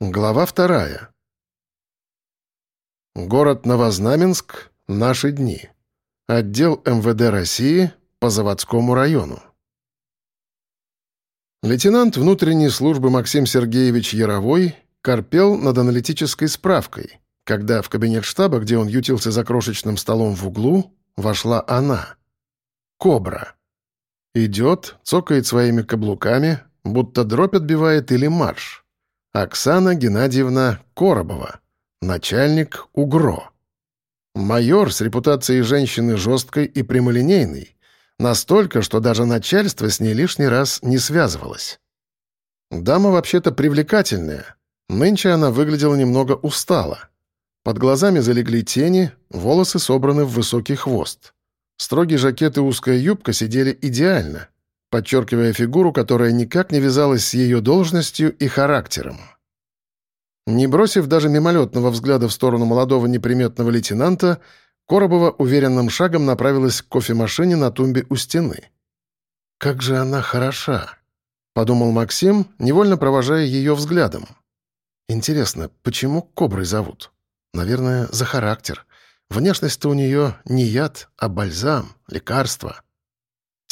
Глава вторая. Город Новознаменск. Наши дни. Отдел МВД России по заводскому району. Лейтенант внутренней службы Максим Сергеевич Яровой корпел над аналитической справкой, когда в кабинет штаба, где он ютился за крошечным столом в углу, вошла она. Кобра. Идет, цокает своими каблуками, будто дробь отбивает или марш. Оксана Геннадьевна Коробова, начальник УГРО. Майор с репутацией женщины жесткой и прямолинейной, настолько, что даже начальство с ней лишний раз не связывалось. Дама вообще-то привлекательная. Нынче она выглядела немного устала. Под глазами залегли тени, волосы собраны в высокий хвост. Строгий жакет и узкая юбка сидели идеально, подчеркивая фигуру, которая никак не вязалась с ее должностью и характером. Не бросив даже мимолетного взгляда в сторону молодого неприметного лейтенанта, Коробова уверенным шагом направилась к кофемашине на тумбе у стены. «Как же она хороша!» — подумал Максим, невольно провожая ее взглядом. «Интересно, почему Коброй зовут? Наверное, за характер. Внешность-то у нее не яд, а бальзам, лекарство».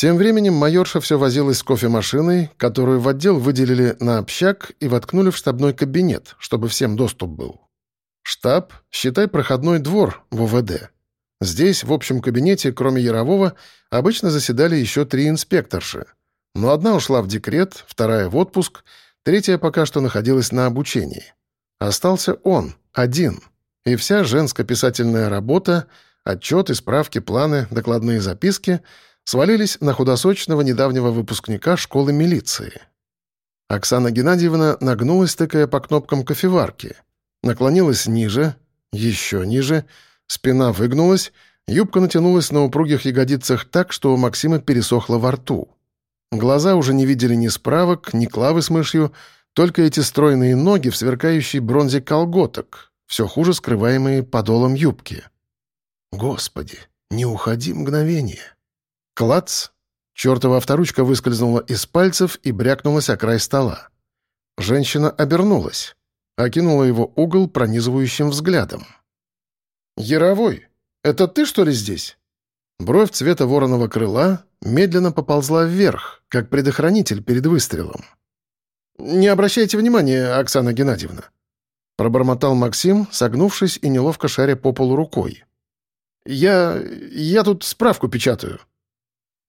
Тем временем майорша все возилась с кофемашиной, которую в отдел выделили на общак и воткнули в штабной кабинет, чтобы всем доступ был. Штаб, считай, проходной двор в УВД. Здесь, в общем кабинете, кроме Ярового, обычно заседали еще три инспекторши. Но одна ушла в декрет, вторая в отпуск, третья пока что находилась на обучении. Остался он, один. И вся женско-писательная работа, отчеты, справки, планы, докладные записки — свалились на худосочного недавнего выпускника школы милиции. Оксана Геннадьевна нагнулась, тыкая по кнопкам кофеварки. Наклонилась ниже, еще ниже, спина выгнулась, юбка натянулась на упругих ягодицах так, что у Максима пересохло во рту. Глаза уже не видели ни справок, ни клавы с мышью, только эти стройные ноги в сверкающей бронзе колготок, все хуже скрываемые подолом юбки. Господи, не уходи мгновение. Клац! Чертова авторучка выскользнула из пальцев и брякнулась о край стола. Женщина обернулась, окинула его угол пронизывающим взглядом. «Яровой, это ты, что ли, здесь?» Бровь цвета вороного крыла медленно поползла вверх, как предохранитель перед выстрелом. «Не обращайте внимания, Оксана Геннадьевна», — пробормотал Максим, согнувшись и неловко шаря по полу рукой. «Я... я тут справку печатаю».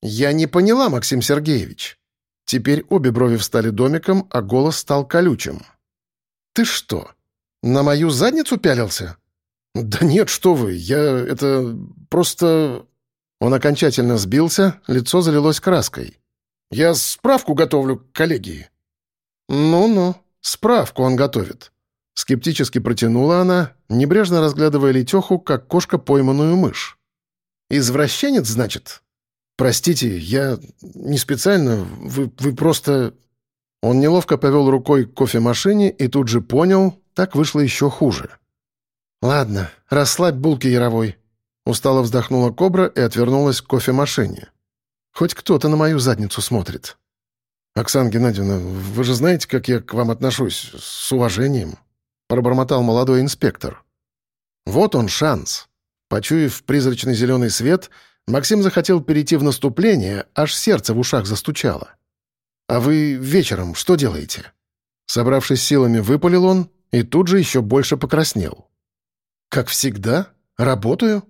«Я не поняла, Максим Сергеевич». Теперь обе брови встали домиком, а голос стал колючим. «Ты что, на мою задницу пялился?» «Да нет, что вы, я... это... просто...» Он окончательно сбился, лицо залилось краской. «Я справку готовлю к коллегии». «Ну-ну, справку он готовит». Скептически протянула она, небрежно разглядывая Летеху, как кошка пойманную мышь. «Извращенец, значит?» «Простите, я не специально, вы, вы просто...» Он неловко повел рукой к кофемашине и тут же понял, так вышло еще хуже. «Ладно, расслабь булки, Яровой». Устало вздохнула кобра и отвернулась к кофемашине. «Хоть кто-то на мою задницу смотрит». «Оксана Геннадьевна, вы же знаете, как я к вам отношусь, с уважением», — пробормотал молодой инспектор. Вот он шанс. Почуяв призрачный зеленый свет — Максим захотел перейти в наступление, аж сердце в ушах застучало. «А вы вечером что делаете?» Собравшись силами, выпалил он и тут же еще больше покраснел. «Как всегда? Работаю?»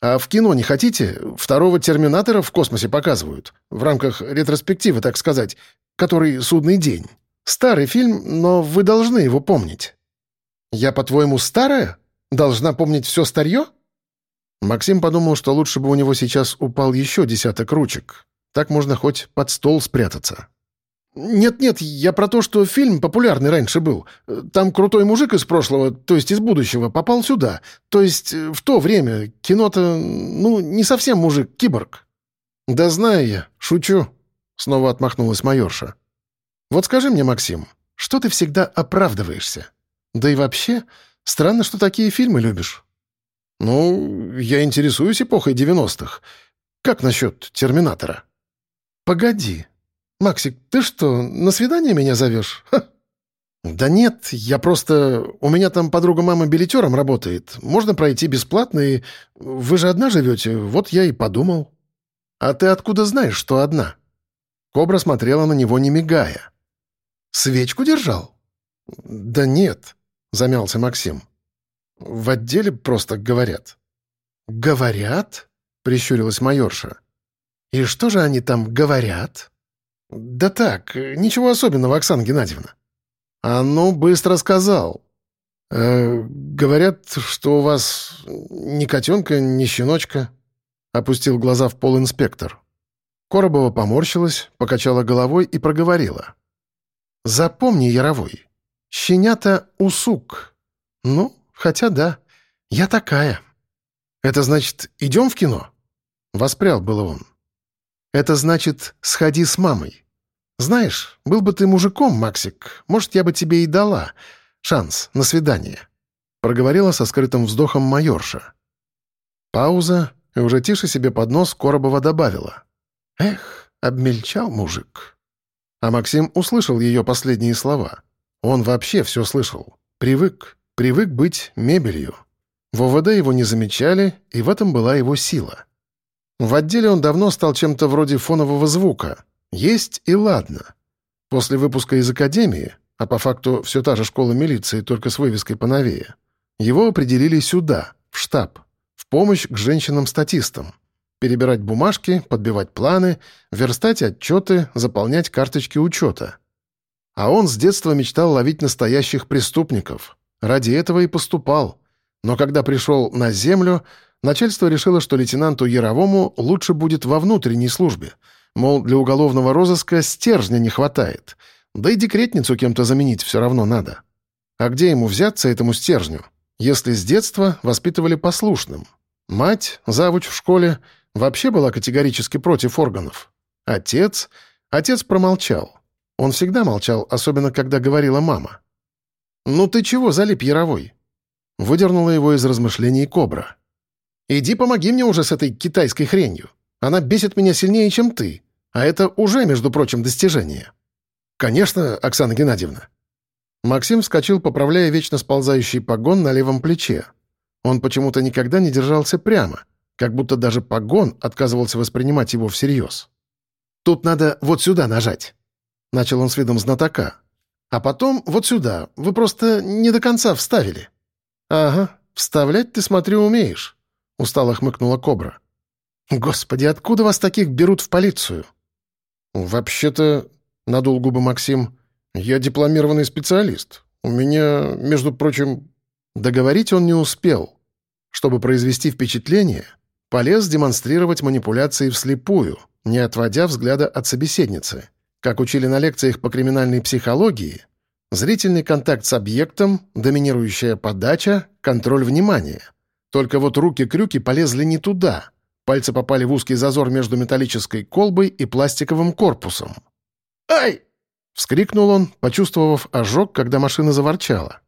«А в кино не хотите? Второго «Терминатора» в космосе показывают. В рамках ретроспективы, так сказать, который «Судный день». Старый фильм, но вы должны его помнить». «Я, по-твоему, старая? Должна помнить все старье?» Максим подумал, что лучше бы у него сейчас упал еще десяток ручек. Так можно хоть под стол спрятаться. «Нет-нет, я про то, что фильм популярный раньше был. Там крутой мужик из прошлого, то есть из будущего, попал сюда. То есть э, в то время кино-то, ну, не совсем мужик, киборг». «Да знаю я, шучу», — снова отмахнулась майорша. «Вот скажи мне, Максим, что ты всегда оправдываешься? Да и вообще, странно, что такие фильмы любишь». «Ну, я интересуюсь эпохой девяностых. Как насчет «Терминатора»?» «Погоди. Максик, ты что, на свидание меня зовешь?» Ха. «Да нет, я просто... У меня там подруга мама билетером работает. Можно пройти бесплатно, и... Вы же одна живете, вот я и подумал». «А ты откуда знаешь, что одна?» Кобра смотрела на него, не мигая. «Свечку держал?» «Да нет», — замялся Максим. «В отделе просто говорят». «Говорят?» — прищурилась майорша. «И что же они там говорят?» «Да так, ничего особенного, Оксана Геннадьевна». «А ну, быстро сказал». Э, «Говорят, что у вас ни котенка, ни щеночка», — опустил глаза в пол инспектор. Коробова поморщилась, покачала головой и проговорила. «Запомни, Яровой, щенята — усук. Ну, хотя да, я такая». «Это значит, идем в кино?» Воспрял было он. «Это значит, сходи с мамой. Знаешь, был бы ты мужиком, Максик, может, я бы тебе и дала шанс на свидание», проговорила со скрытым вздохом майорша. Пауза, и уже тише себе под нос Коробова добавила. «Эх, обмельчал мужик». А Максим услышал ее последние слова. Он вообще все слышал. Привык, привык быть мебелью. В ОВД его не замечали, и в этом была его сила. В отделе он давно стал чем-то вроде фонового звука. Есть и ладно. После выпуска из академии, а по факту все та же школа милиции, только с вывеской поновее, его определили сюда, в штаб, в помощь к женщинам-статистам. Перебирать бумажки, подбивать планы, верстать отчеты, заполнять карточки учета. А он с детства мечтал ловить настоящих преступников. Ради этого и поступал — но когда пришел на землю, начальство решило, что лейтенанту Яровому лучше будет во внутренней службе. Мол, для уголовного розыска стержня не хватает. Да и декретницу кем-то заменить все равно надо. А где ему взяться, этому стержню, если с детства воспитывали послушным? Мать, завуч в школе, вообще была категорически против органов. Отец... Отец промолчал. Он всегда молчал, особенно когда говорила мама. «Ну ты чего залип, Яровой? Выдернула его из размышлений кобра. «Иди помоги мне уже с этой китайской хренью. Она бесит меня сильнее, чем ты. А это уже, между прочим, достижение». «Конечно, Оксана Геннадьевна». Максим вскочил, поправляя вечно сползающий погон на левом плече. Он почему-то никогда не держался прямо, как будто даже погон отказывался воспринимать его всерьез. «Тут надо вот сюда нажать», — начал он с видом знатока. «А потом вот сюда. Вы просто не до конца вставили». «Ага, вставлять ты, смотрю, умеешь», — устало хмыкнула Кобра. «Господи, откуда вас таких берут в полицию?» «Вообще-то», — надул губы Максим, — «я дипломированный специалист. У меня, между прочим...» Договорить он не успел. Чтобы произвести впечатление, полез демонстрировать манипуляции вслепую, не отводя взгляда от собеседницы. Как учили на лекциях по криминальной психологии, Зрительный контакт с объектом, доминирующая подача, контроль внимания. Только вот руки-крюки полезли не туда. Пальцы попали в узкий зазор между металлической колбой и пластиковым корпусом. «Ай!» — вскрикнул он, почувствовав ожог, когда машина заворчала.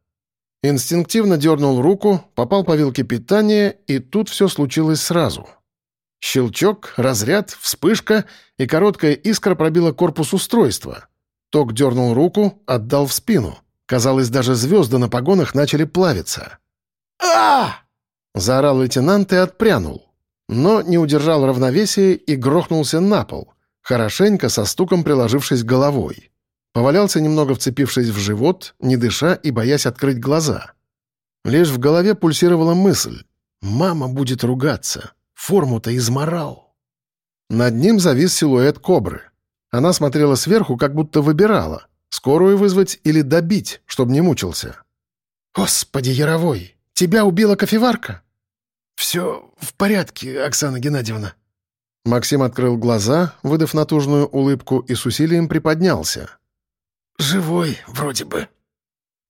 Инстинктивно дернул руку, попал по вилке питания, и тут все случилось сразу. Щелчок, разряд, вспышка, и короткая искра пробила корпус устройства — Ток дернул руку, отдал в спину. Казалось, даже звезды на погонах начали плавиться. а Заорал лейтенант и отпрянул. Но не удержал равновесия и грохнулся на пол, хорошенько со стуком приложившись головой. Повалялся немного вцепившись в живот, не дыша и боясь открыть глаза. Лишь в голове пульсировала мысль. «Мама будет ругаться. Форму-то изморал». Над ним завис силуэт кобры — она смотрела сверху, как будто выбирала, скорую вызвать или добить, чтобы не мучился. «Господи, Яровой, тебя убила кофеварка?» «Все в порядке, Оксана Геннадьевна». Максим открыл глаза, выдав натужную улыбку, и с усилием приподнялся. «Живой, вроде бы».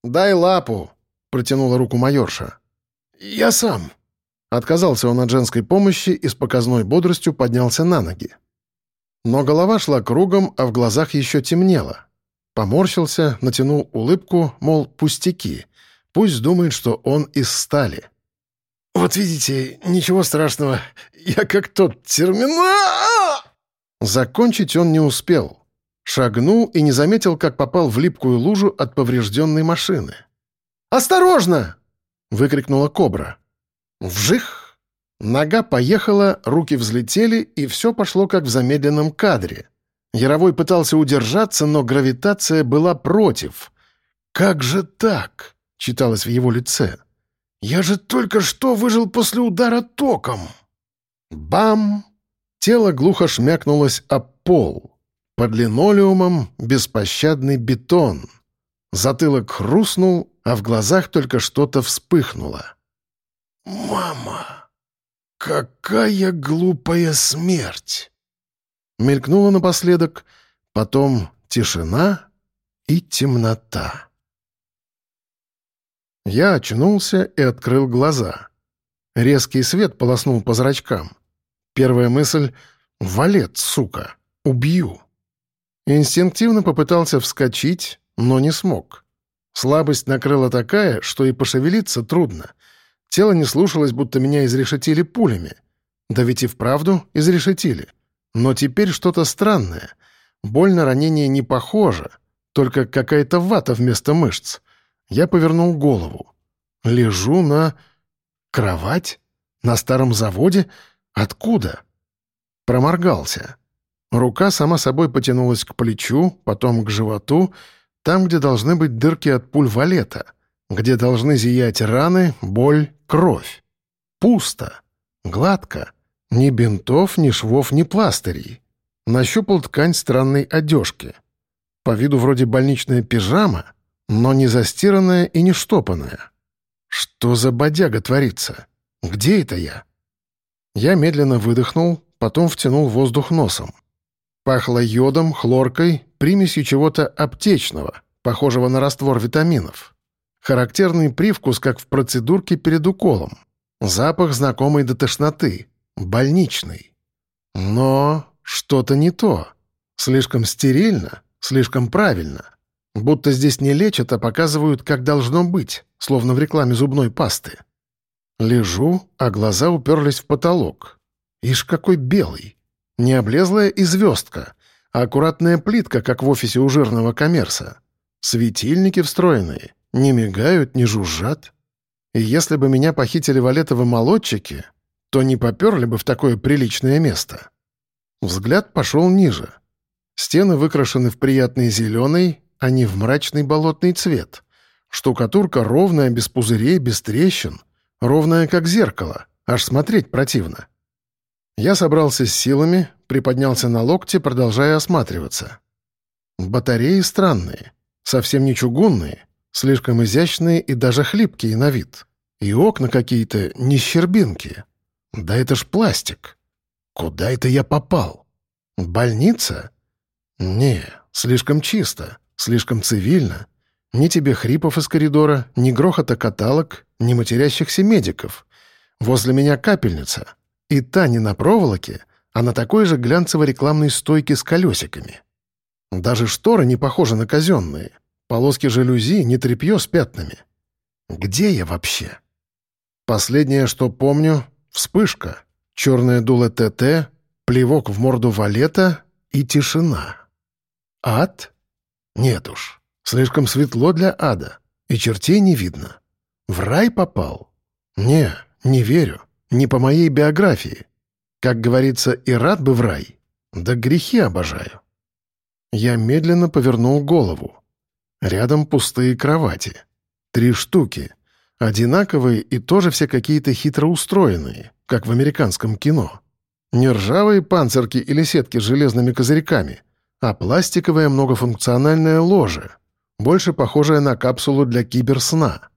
«Дай лапу», — протянула руку майорша. «Я сам». Отказался он от женской помощи и с показной бодростью поднялся на ноги. Но голова шла кругом, а в глазах еще темнело. Поморщился, натянул улыбку, мол, пустяки. Пусть думает, что он из стали. «Вот видите, ничего страшного. Я как тот терминал...» Закончить он не успел. Шагнул и не заметил, как попал в липкую лужу от поврежденной машины. «Осторожно!» — выкрикнула кобра. Вжих! Нога поехала, руки взлетели, и все пошло как в замедленном кадре. Яровой пытался удержаться, но гравитация была против. «Как же так?» — читалось в его лице. «Я же только что выжил после удара током!» Бам! Тело глухо шмякнулось об пол. Под линолеумом беспощадный бетон. Затылок хрустнул, а в глазах только что-то вспыхнуло. «Мама! Какая глупая смерть!» Мелькнула напоследок, потом тишина и темнота. Я очнулся и открыл глаза. Резкий свет полоснул по зрачкам. Первая мысль — «Валет, сука! Убью!» Инстинктивно попытался вскочить, но не смог. Слабость накрыла такая, что и пошевелиться трудно. Тело не слушалось, будто меня изрешетили пулями. Да ведь и вправду изрешетили. Но теперь что-то странное. Боль на ранение не похожа, только какая-то вата вместо мышц. Я повернул голову. Лежу на... кровать? На старом заводе? Откуда? Проморгался. Рука сама собой потянулась к плечу, потом к животу, там, где должны быть дырки от пуль валета, где должны зиять раны, боль, кровь. Пусто. Гладко. Ни бинтов, ни швов, ни пластырей. Нащупал ткань странной одежки. По виду вроде больничная пижама, но не застиранная и не штопанная. Что за бодяга творится? Где это я? Я медленно выдохнул, потом втянул воздух носом. Пахло йодом, хлоркой, примесью чего-то аптечного, похожего на раствор витаминов. Характерный привкус, как в процедурке перед уколом. Запах, знакомый до тошноты. Больничный. Но что-то не то. Слишком стерильно, слишком правильно. Будто здесь не лечат, а показывают, как должно быть, словно в рекламе зубной пасты. Лежу, а глаза уперлись в потолок. Ишь, какой белый. Не облезлая и звездка, а аккуратная плитка, как в офисе у жирного коммерса. Светильники встроенные, не мигают, не жужжат. И если бы меня похитили валетовы молодчики, то не поперли бы в такое приличное место. Взгляд пошел ниже. Стены выкрашены в приятный зеленый, а не в мрачный болотный цвет. Штукатурка ровная, без пузырей, без трещин. Ровная, как зеркало. Аж смотреть противно. Я собрался с силами, приподнялся на локте, продолжая осматриваться. Батареи странные, совсем не чугунные, слишком изящные и даже хлипкие на вид. И окна какие-то не щербинки. Да это ж пластик. Куда это я попал? Больница? Не, слишком чисто, слишком цивильно. Ни тебе хрипов из коридора, ни грохота каталог, ни матерящихся медиков. Возле меня капельница — и та не на проволоке, а на такой же глянцево-рекламной стойке с колесиками. Даже шторы не похожи на казенные. Полоски жалюзи не тряпье с пятнами. Где я вообще? Последнее, что помню — вспышка, черное дуло ТТ, плевок в морду валета и тишина. Ад? Нет уж, слишком светло для ада, и чертей не видно. В рай попал? Не, не верю. Не по моей биографии. Как говорится, и рад бы в рай. Да грехи обожаю. Я медленно повернул голову. Рядом пустые кровати. Три штуки. Одинаковые и тоже все какие-то хитро устроенные, как в американском кино. Не ржавые панцирки или сетки с железными козырьками, а пластиковое многофункциональное ложе, больше похожее на капсулу для киберсна.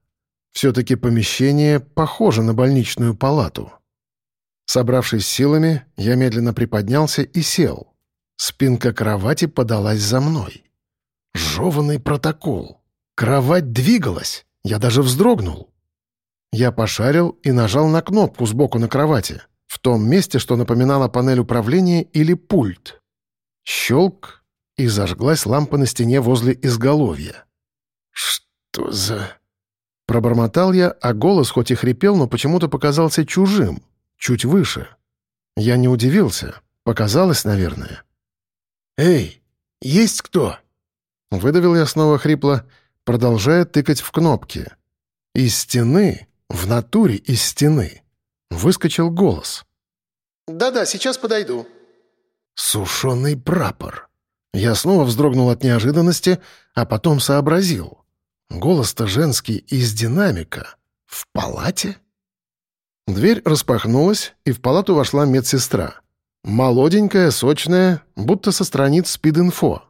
Все-таки помещение похоже на больничную палату. Собравшись силами, я медленно приподнялся и сел. Спинка кровати подалась за мной. Жеванный протокол. Кровать двигалась. Я даже вздрогнул. Я пошарил и нажал на кнопку сбоку на кровати, в том месте, что напоминало панель управления или пульт. Щелк, и зажглась лампа на стене возле изголовья. «Что за...» Пробормотал я, а голос хоть и хрипел, но почему-то показался чужим, чуть выше. Я не удивился. Показалось, наверное. «Эй, Есть кто?» Выдавил я снова хрипло, продолжая тыкать в кнопки. Из стены, в натуре из стены, выскочил голос. «Да-да, сейчас подойду». «Сушеный прапор». Я снова вздрогнул от неожиданности, а потом сообразил. Голос-то женский из динамика. В палате? Дверь распахнулась, и в палату вошла медсестра. Молоденькая, сочная, будто со страниц спид-инфо.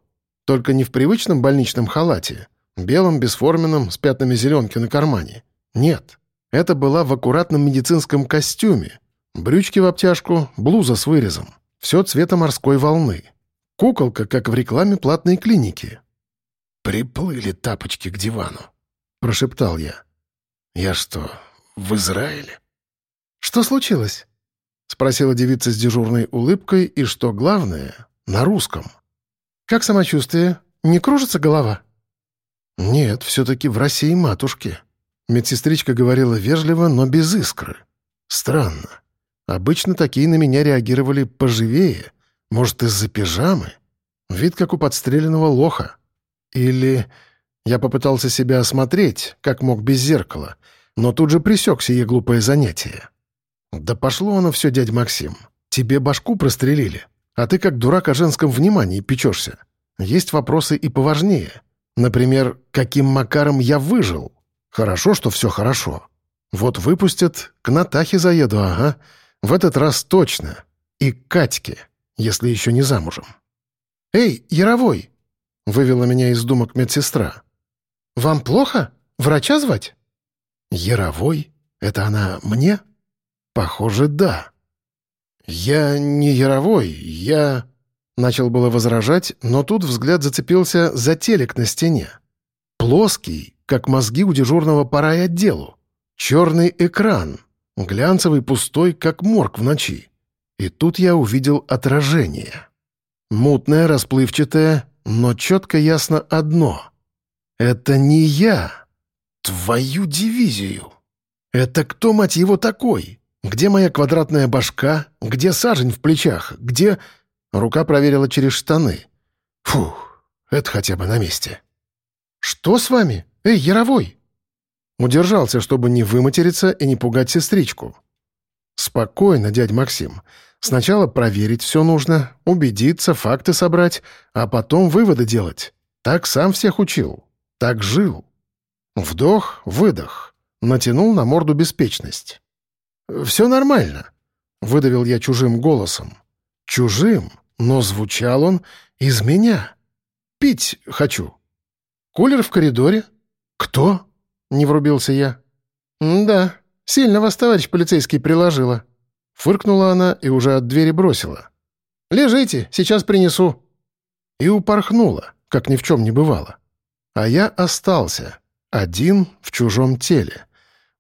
Только не в привычном больничном халате, белом, бесформенном, с пятнами зеленки на кармане. Нет, это была в аккуратном медицинском костюме. Брючки в обтяжку, блуза с вырезом. Все цвета морской волны. Куколка, как в рекламе платной клиники. «Приплыли тапочки к дивану», — прошептал я. «Я что, в Израиле?» «Что случилось?» — спросила девица с дежурной улыбкой и, что главное, на русском. «Как самочувствие? Не кружится голова?» «Нет, все-таки в России матушки». Медсестричка говорила вежливо, но без искры. «Странно. Обычно такие на меня реагировали поживее. Может, из-за пижамы? Вид, как у подстреленного лоха. Или...» Я попытался себя осмотреть, как мог без зеркала, но тут же присек сие глупое занятие. «Да пошло оно все, дядь Максим. Тебе башку прострелили. А ты как дурак о женском внимании печешься. Есть вопросы и поважнее. Например, каким макаром я выжил? Хорошо, что все хорошо. Вот выпустят, к Натахе заеду, ага. В этот раз точно. И к Катьке, если еще не замужем. «Эй, Яровой!» — вывела меня из думок медсестра. «Вам плохо? Врача звать?» «Яровой? Это она мне?» «Похоже, да». «Я не Яровой, я...» Начал было возражать, но тут взгляд зацепился за телек на стене. Плоский, как мозги у дежурного по райотделу. Черный экран, глянцевый пустой, как морг в ночи. И тут я увидел отражение. Мутное, расплывчатое, но четко ясно одно. Это не я. Твою дивизию. Это кто, мать его, такой? Где моя квадратная башка? Где сажень в плечах? Где...» Рука проверила через штаны. «Фух, это хотя бы на месте». «Что с вами? Эй, Яровой!» Удержался, чтобы не выматериться и не пугать сестричку. «Спокойно, дядь Максим. Сначала проверить все нужно, убедиться, факты собрать, а потом выводы делать. Так сам всех учил. Так жил». Вдох, выдох. Натянул на морду беспечность. «Все нормально», — выдавил я чужим голосом. «Чужим, но звучал он из меня. Пить хочу». «Кулер в коридоре?» «Кто?» — не врубился я. «Да, сильно вас, товарищ полицейский, приложила». Фыркнула она и уже от двери бросила. «Лежите, сейчас принесу». И упорхнула, как ни в чем не бывало. А я остался, один в чужом теле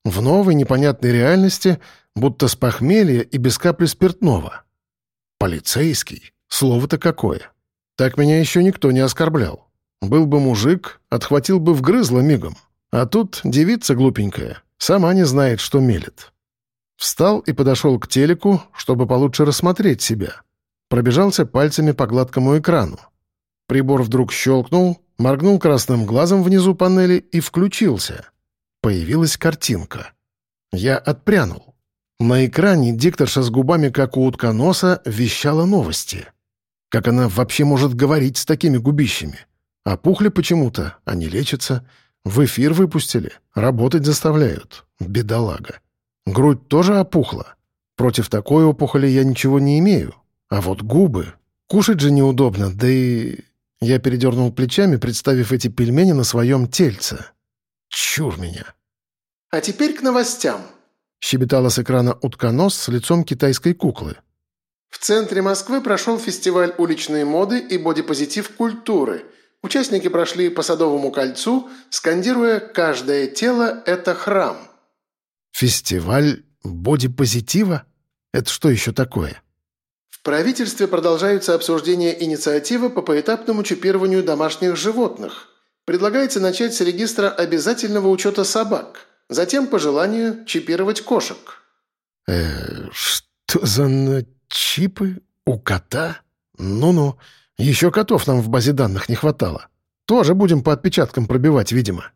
в новой непонятной реальности, будто с похмелья и без капли спиртного. Полицейский? Слово-то какое. Так меня еще никто не оскорблял. Был бы мужик, отхватил бы вгрызло мигом. А тут девица глупенькая, сама не знает, что мелет. Встал и подошел к телеку, чтобы получше рассмотреть себя. Пробежался пальцами по гладкому экрану. Прибор вдруг щелкнул, моргнул красным глазом внизу панели и включился — Появилась картинка. Я отпрянул. На экране дикторша с губами, как у утконоса, вещала новости. Как она вообще может говорить с такими губищами? Опухли почему-то, они лечатся. В эфир выпустили, работать заставляют. Бедолага. Грудь тоже опухла. Против такой опухоли я ничего не имею. А вот губы... Кушать же неудобно, да и... Я передернул плечами, представив эти пельмени на своем тельце. Чур меня. «А теперь к новостям», — щебетала с экрана утконос с лицом китайской куклы. В центре Москвы прошел фестиваль уличной моды и бодипозитив культуры. Участники прошли по Садовому кольцу, скандируя «Каждое тело – это храм». Фестиваль бодипозитива? Это что еще такое? В правительстве продолжаются обсуждения инициативы по поэтапному чипированию домашних животных. Предлагается начать с регистра обязательного учета собак. Затем, по желанию, чипировать кошек». «Э, что за чипы у кота? Ну-ну, Еще котов нам в базе данных не хватало. Тоже будем по отпечаткам пробивать, видимо».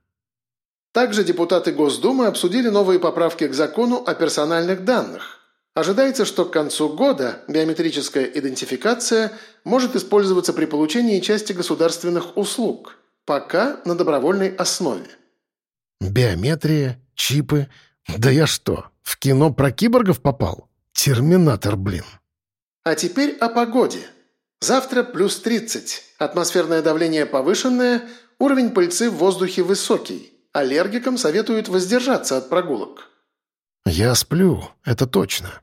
Также депутаты Госдумы обсудили новые поправки к закону о персональных данных. Ожидается, что к концу года биометрическая идентификация может использоваться при получении части государственных услуг, пока на добровольной основе. Биометрия, чипы. Да я что, в кино про киборгов попал? Терминатор, блин. А теперь о погоде. Завтра плюс 30. Атмосферное давление повышенное, уровень пыльцы в воздухе высокий. Аллергикам советуют воздержаться от прогулок. Я сплю, это точно.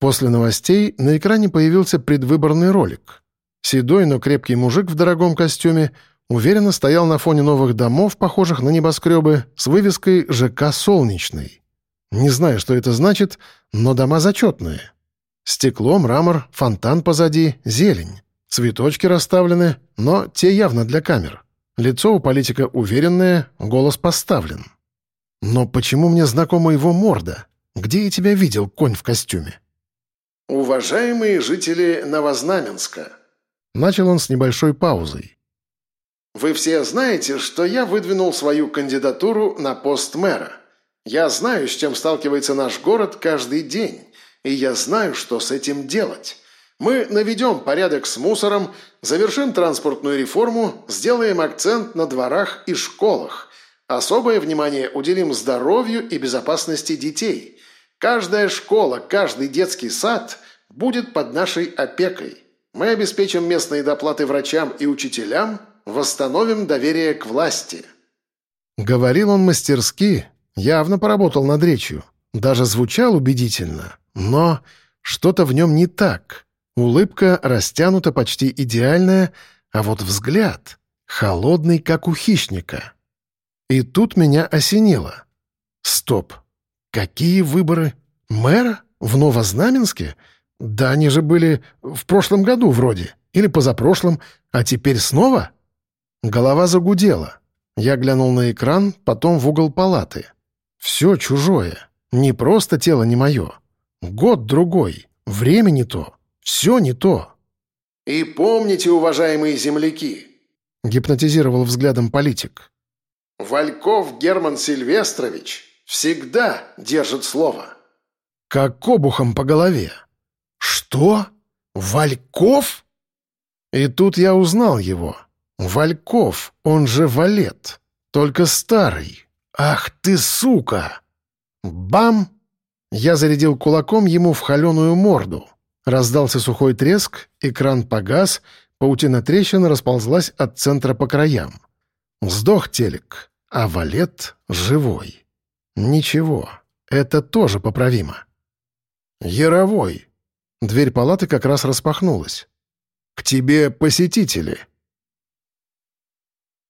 После новостей на экране появился предвыборный ролик. Седой, но крепкий мужик в дорогом костюме уверенно стоял на фоне новых домов, похожих на небоскребы, с вывеской «ЖК Солнечный». Не знаю, что это значит, но дома зачетные. Стекло, мрамор, фонтан позади, зелень. Цветочки расставлены, но те явно для камер. Лицо у политика уверенное, голос поставлен. Но почему мне знакома его морда? Где я тебя видел, конь в костюме? «Уважаемые жители Новознаменска», — начал он с небольшой паузой. «Вы все знаете, что я выдвинул свою кандидатуру на пост мэра. Я знаю, с чем сталкивается наш город каждый день, и я знаю, что с этим делать. Мы наведем порядок с мусором, завершим транспортную реформу, сделаем акцент на дворах и школах. Особое внимание уделим здоровью и безопасности детей. Каждая школа, каждый детский сад будет под нашей опекой. Мы обеспечим местные доплаты врачам и учителям, восстановим доверие к власти». Говорил он мастерски, явно поработал над речью. Даже звучал убедительно, но что-то в нем не так. Улыбка растянута почти идеальная, а вот взгляд холодный, как у хищника. И тут меня осенило. Стоп. Какие выборы? Мэра? В Новознаменске? Да они же были в прошлом году вроде. Или позапрошлом. А теперь снова? Голова загудела. Я глянул на экран, потом в угол палаты. Все чужое. Не просто тело не мое. Год другой. Время не то. Все не то. «И помните, уважаемые земляки!» — гипнотизировал взглядом политик. «Вальков Герман Сильвестрович всегда держит слово». Как обухом по голове. «Что? Вальков?» И тут я узнал его. Вальков, он же Валет, только старый. «Ах ты, сука!» Бам! Я зарядил кулаком ему в холеную морду. Раздался сухой треск, экран погас, паутина трещин расползлась от центра по краям. Сдох телек, а валет живой. Ничего, это тоже поправимо. Яровой. Дверь палаты как раз распахнулась. «К тебе посетители»,